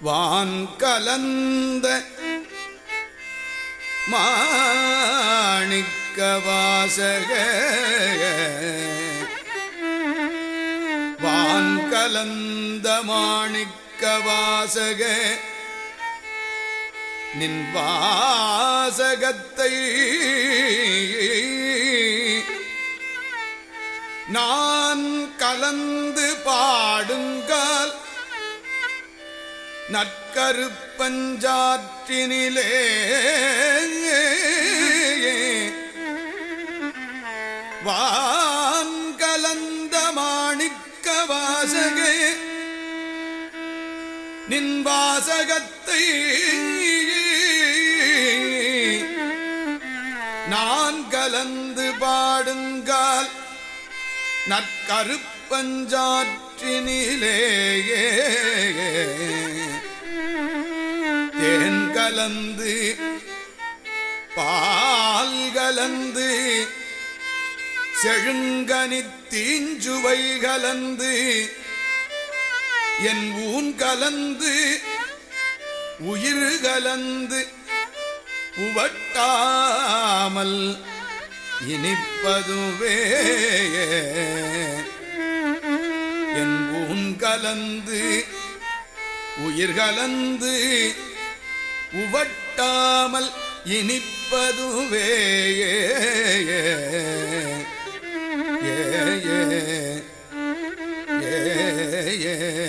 வான் கலந்த மாணிக்க வாசக. வான் கலந்த மாணிக்க வாசக. நின் வாசகத்தை நான் கலந்து பாடுங்க நற்கருப்பஞ்சாற்றினிலே. வான் கலந்த மாணிக்க வாசகே. நின் வாசகத்தை நான் கலந்து பாடுங்கால் நற்கருப்பஞ்சாற்றினிலேயே. கலந்து பால் கலந்து செழுங்கனி தீஞ்சுவை கலந்து என் ஊன் கலந்து உயிர் கலந்து உவட்டாமல் இனிப்பதுவே. என் ஊன் கலந்து உயிர் கலந்து உவட்டாமல் இனிப்பதுவே. ஏ ஏ ஏ